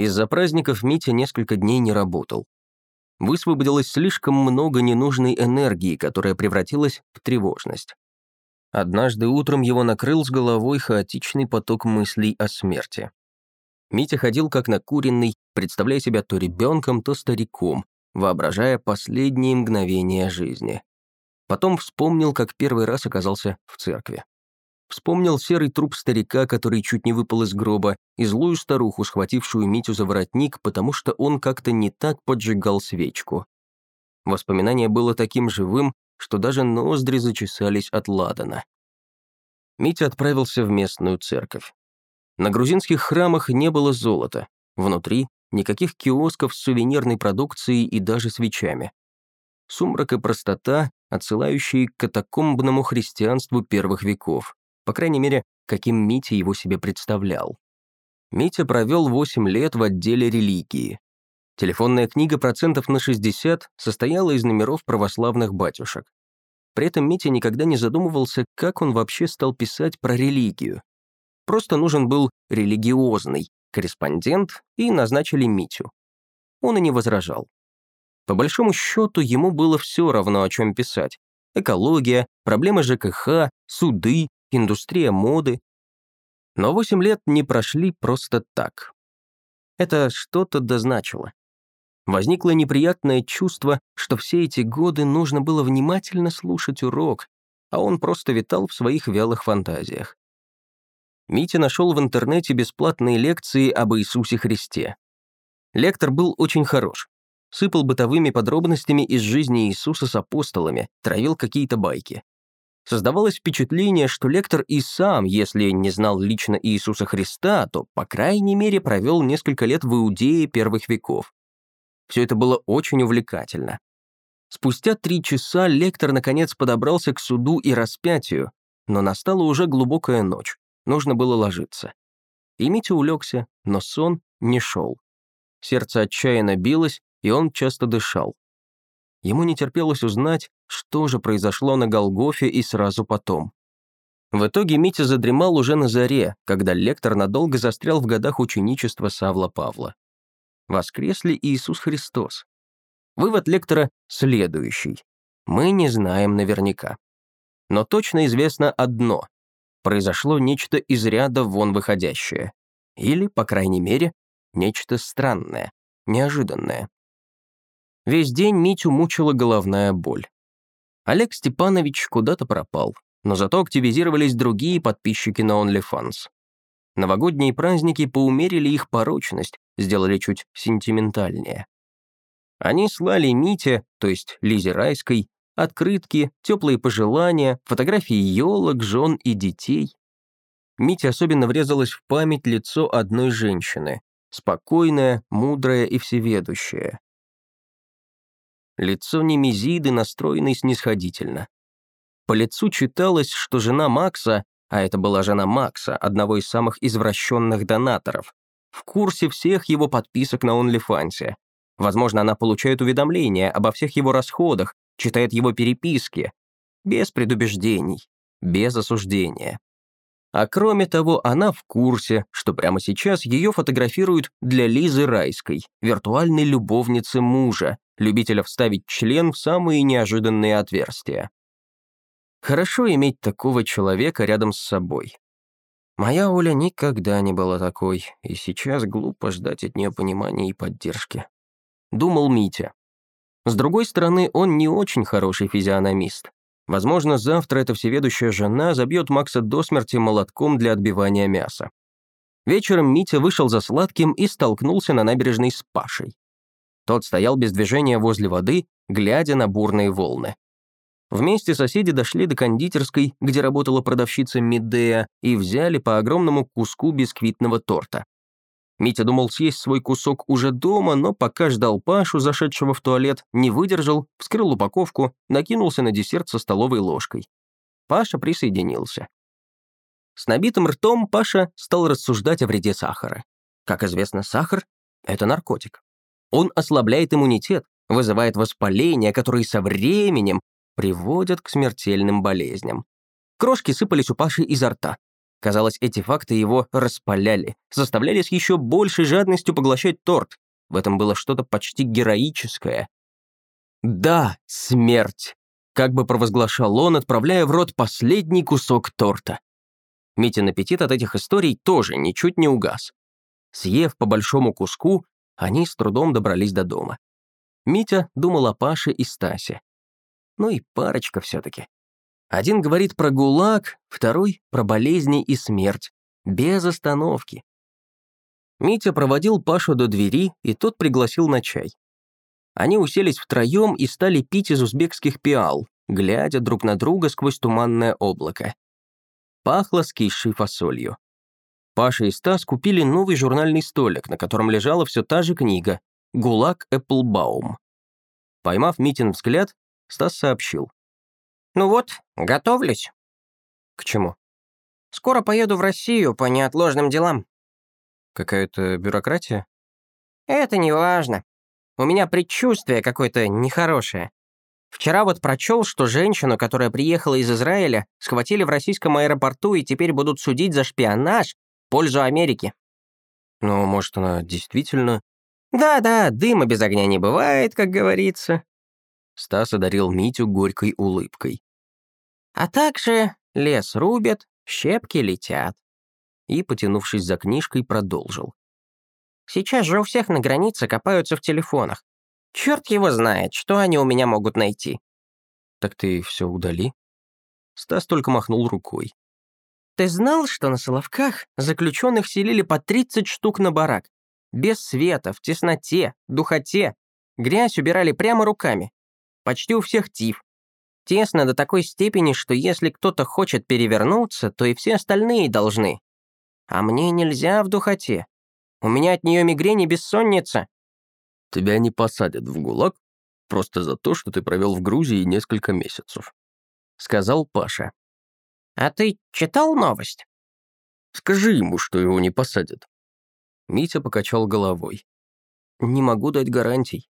Из-за праздников Митя несколько дней не работал. Высвободилось слишком много ненужной энергии, которая превратилась в тревожность. Однажды утром его накрыл с головой хаотичный поток мыслей о смерти. Митя ходил как накуренный, представляя себя то ребенком, то стариком, воображая последние мгновения жизни. Потом вспомнил, как первый раз оказался в церкви. Вспомнил серый труп старика, который чуть не выпал из гроба, и злую старуху, схватившую Митю за воротник, потому что он как-то не так поджигал свечку. Воспоминание было таким живым, что даже ноздри зачесались от ладана. Митя отправился в местную церковь. На грузинских храмах не было золота. Внутри никаких киосков с сувенирной продукцией и даже свечами. Сумрак и простота, отсылающие к катакомбному христианству первых веков. По крайней мере, каким Митя его себе представлял. Митя провел 8 лет в отделе религии. Телефонная книга процентов на 60 состояла из номеров православных батюшек. При этом Митя никогда не задумывался, как он вообще стал писать про религию. Просто нужен был религиозный корреспондент, и назначили Митю. Он и не возражал. По большому счету, ему было все равно, о чем писать. Экология, проблемы ЖКХ, суды, индустрия моды. Но 8 лет не прошли просто так. Это что-то дозначило. Возникло неприятное чувство, что все эти годы нужно было внимательно слушать урок, а он просто витал в своих вялых фантазиях. Митя нашел в интернете бесплатные лекции об Иисусе Христе. Лектор был очень хорош. Сыпал бытовыми подробностями из жизни Иисуса с апостолами, травил какие-то байки. Создавалось впечатление, что лектор и сам, если не знал лично Иисуса Христа, то, по крайней мере, провел несколько лет в Иудее первых веков. Все это было очень увлекательно. Спустя три часа лектор наконец подобрался к суду и распятию, но настала уже глубокая ночь, нужно было ложиться. И Митя улегся, но сон не шел. Сердце отчаянно билось, и он часто дышал. Ему не терпелось узнать, что же произошло на Голгофе и сразу потом. В итоге Митя задремал уже на заре, когда лектор надолго застрял в годах ученичества Савла Павла воскрес ли Иисус Христос? Вывод лектора следующий. Мы не знаем наверняка. Но точно известно одно. Произошло нечто из ряда вон выходящее. Или, по крайней мере, нечто странное, неожиданное. Весь день Митю мучила головная боль. Олег Степанович куда-то пропал, но зато активизировались другие подписчики на OnlyFans. Новогодние праздники поумерили их порочность, сделали чуть сентиментальнее. Они слали Мите, то есть Лизе Райской, открытки, теплые пожелания, фотографии елок, жен и детей. Мите особенно врезалось в память лицо одной женщины, спокойное, мудрое и всеведущее. Лицо Немезиды настроенной снисходительно. По лицу читалось, что жена Макса, а это была жена Макса, одного из самых извращенных донаторов, в курсе всех его подписок на OnlyFans. Возможно, она получает уведомления обо всех его расходах, читает его переписки. Без предубеждений, без осуждения. А кроме того, она в курсе, что прямо сейчас ее фотографируют для Лизы Райской, виртуальной любовницы мужа, любителя вставить член в самые неожиданные отверстия. Хорошо иметь такого человека рядом с собой. Моя Оля никогда не была такой, и сейчас глупо ждать от нее понимания и поддержки. Думал Митя. С другой стороны, он не очень хороший физиономист. Возможно, завтра эта всеведущая жена забьет Макса до смерти молотком для отбивания мяса. Вечером Митя вышел за сладким и столкнулся на набережной с Пашей. Тот стоял без движения возле воды, глядя на бурные волны. Вместе соседи дошли до кондитерской, где работала продавщица Медея, и взяли по огромному куску бисквитного торта. Митя думал съесть свой кусок уже дома, но пока ждал Пашу, зашедшего в туалет, не выдержал, вскрыл упаковку, накинулся на десерт со столовой ложкой. Паша присоединился. С набитым ртом Паша стал рассуждать о вреде сахара. Как известно, сахар — это наркотик. Он ослабляет иммунитет, вызывает воспаления, которые со временем приводят к смертельным болезням. Крошки сыпались у Паши изо рта. Казалось, эти факты его распаляли, заставляли с еще большей жадностью поглощать торт. В этом было что-то почти героическое. «Да, смерть!» — как бы провозглашал он, отправляя в рот последний кусок торта. Митин аппетит от этих историй тоже ничуть не угас. Съев по большому куску, они с трудом добрались до дома. Митя думал о Паше и Стасе. Ну и парочка все-таки. Один говорит про ГУЛАГ, второй — про болезни и смерть. Без остановки. Митя проводил Пашу до двери, и тот пригласил на чай. Они уселись втроем и стали пить из узбекских пиал, глядя друг на друга сквозь туманное облако. Пахло скисшей фасолью. Паша и Стас купили новый журнальный столик, на котором лежала все та же книга «ГУЛАГ Эпплбаум». Поймав Митин взгляд, Стас сообщил. Ну вот, готовлюсь. К чему? Скоро поеду в Россию по неотложным делам. Какая-то бюрократия? Это не важно. У меня предчувствие какое-то нехорошее. Вчера вот прочел, что женщину, которая приехала из Израиля, схватили в российском аэропорту и теперь будут судить за шпионаж в пользу Америки. Ну, может, она действительно... Да-да, дыма без огня не бывает, как говорится. Стас одарил Митю горькой улыбкой. А также лес рубят, щепки летят. И, потянувшись за книжкой, продолжил. Сейчас же у всех на границе копаются в телефонах. Черт его знает, что они у меня могут найти. Так ты все удали? Стас только махнул рукой. Ты знал, что на Соловках заключенных селили по 30 штук на барак? Без света, в тесноте, духоте. Грязь убирали прямо руками. Почти у всех тиф. Тесно до такой степени, что если кто-то хочет перевернуться, то и все остальные должны. А мне нельзя в духоте. У меня от нее мигрень и бессонница. Тебя не посадят в ГУЛАГ просто за то, что ты провел в Грузии несколько месяцев», — сказал Паша. «А ты читал новость?» «Скажи ему, что его не посадят». Митя покачал головой. «Не могу дать гарантий.